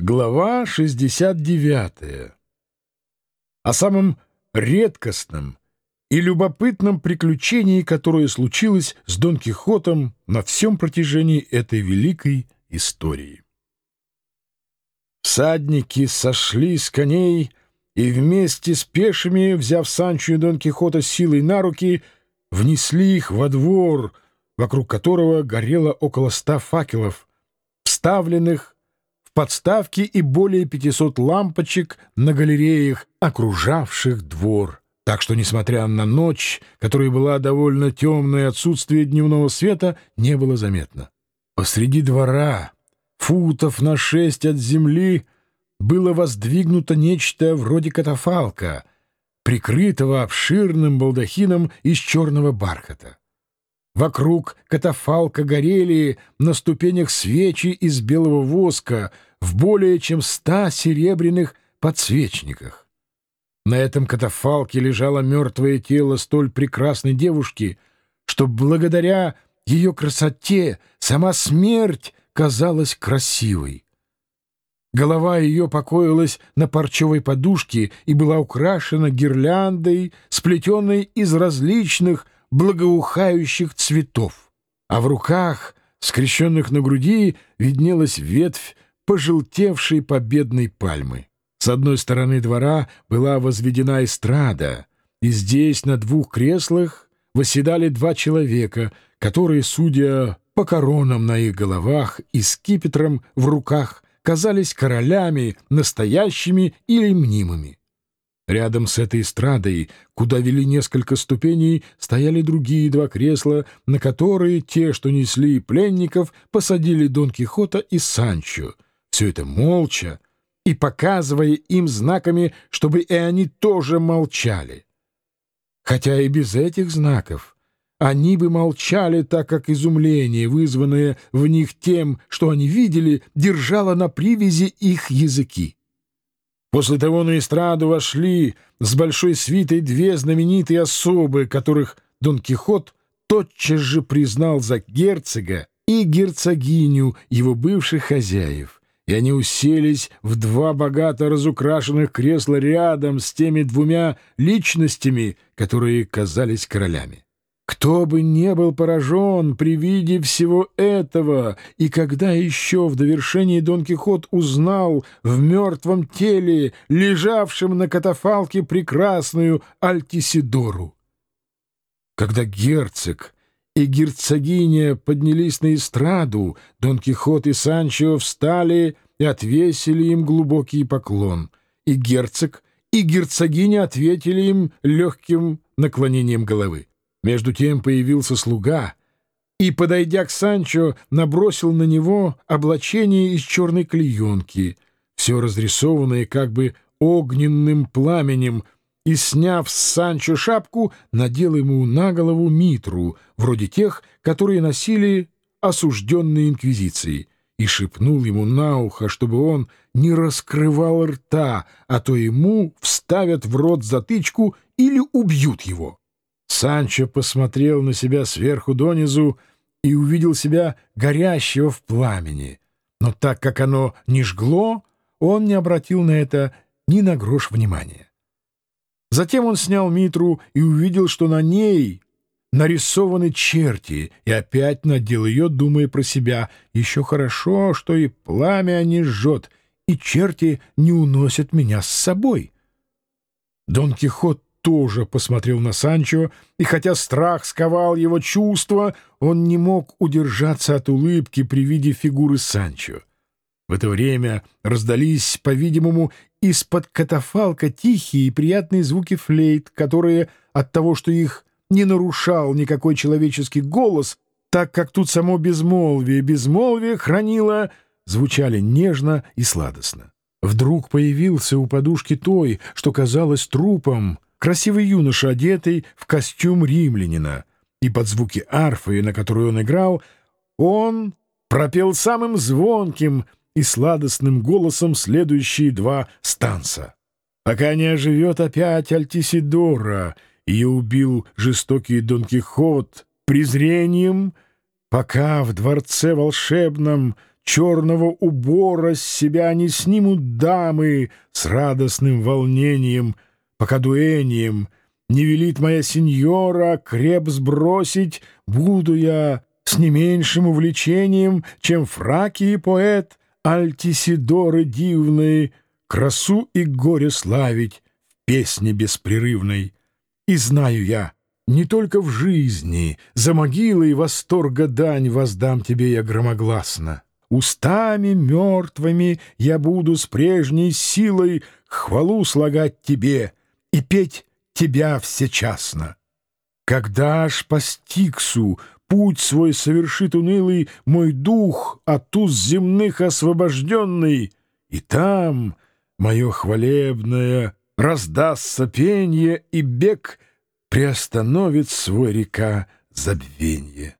Глава 69. О самом редкостном и любопытном приключении, которое случилось с Дон Кихотом на всем протяжении этой великой истории. Всадники сошли с коней и вместе с пешими, взяв Санчо и Дон Кихота силой на руки, внесли их во двор, вокруг которого горело около ста факелов, вставленных подставки и более 500 лампочек на галереях, окружавших двор. Так что, несмотря на ночь, которая была довольно темной, отсутствие дневного света не было заметно. Посреди двора, футов на шесть от земли, было воздвигнуто нечто вроде катафалка, прикрытого обширным балдахином из черного бархата. Вокруг катафалка горели на ступенях свечи из белого воска в более чем ста серебряных подсвечниках. На этом катафалке лежало мертвое тело столь прекрасной девушки, что благодаря ее красоте сама смерть казалась красивой. Голова ее покоилась на парчевой подушке и была украшена гирляндой, сплетенной из различных благоухающих цветов, а в руках, скрещенных на груди, виднелась ветвь пожелтевшей победной пальмы. С одной стороны двора была возведена эстрада, и здесь на двух креслах восседали два человека, которые, судя по коронам на их головах и скипетром в руках, казались королями, настоящими или мнимыми. Рядом с этой эстрадой, куда вели несколько ступеней, стояли другие два кресла, на которые те, что несли пленников, посадили Дон Кихота и Санчо. Все это молча и показывая им знаками, чтобы и они тоже молчали. Хотя и без этих знаков они бы молчали, так как изумление, вызванное в них тем, что они видели, держало на привязи их языки. После того на эстраду вошли с большой свитой две знаменитые особы, которых Дон Кихот тотчас же признал за герцога и герцогиню его бывших хозяев, и они уселись в два богато разукрашенных кресла рядом с теми двумя личностями, которые казались королями. Кто бы не был поражен при виде всего этого, и когда еще в довершении Дон Кихот узнал в мертвом теле, лежавшем на катафалке, прекрасную Альтисидору. Когда герцог и герцогиня поднялись на эстраду, Дон Кихот и Санчо встали и отвесили им глубокий поклон, и герцог и герцогиня ответили им легким наклонением головы. Между тем появился слуга и, подойдя к Санчо, набросил на него облачение из черной клеенки, все разрисованное как бы огненным пламенем, и, сняв с Санчо шапку, надел ему на голову митру, вроде тех, которые носили осужденные инквизицией, и шепнул ему на ухо, чтобы он не раскрывал рта, а то ему вставят в рот затычку или убьют его. Санчо посмотрел на себя сверху донизу и увидел себя горящего в пламени. Но так как оно не жгло, он не обратил на это ни на грош внимания. Затем он снял митру и увидел, что на ней нарисованы черти, и опять надел ее, думая про себя, еще хорошо, что и пламя не жжет, и черти не уносят меня с собой. Дон Кихот тоже посмотрел на Санчо, и хотя страх сковал его чувства, он не мог удержаться от улыбки при виде фигуры Санчо. В это время раздались, по-видимому, из-под катафалка тихие и приятные звуки флейт, которые от того, что их не нарушал никакой человеческий голос, так как тут само безмолвие, безмолвие хранило, звучали нежно и сладостно. Вдруг появился у подушки той, что казалось трупом, красивый юноша, одетый в костюм римлянина, и под звуки арфы, на которой он играл, он пропел самым звонким и сладостным голосом следующие два станца. «Пока не оживет опять Альтисидора, ее убил жестокий Дон Кихот презрением, пока в дворце волшебном черного убора с себя не снимут дамы с радостным волнением, пока дуэнием не велит моя сеньора креп сбросить, буду я с не меньшим увлечением, чем фраки и поэт Альтисидоры дивные, красу и горе славить в песне беспрерывной. И знаю я, не только в жизни, за могилой восторга дань воздам тебе я громогласно. Устами мертвыми я буду с прежней силой хвалу слагать тебе и петь тебя всечасно. Когда ж по Стиксу путь свой совершит унылый мой дух от уз земных освобожденный, и там мое хвалебное раздастся пенье, и бег приостановит свой река забвенье.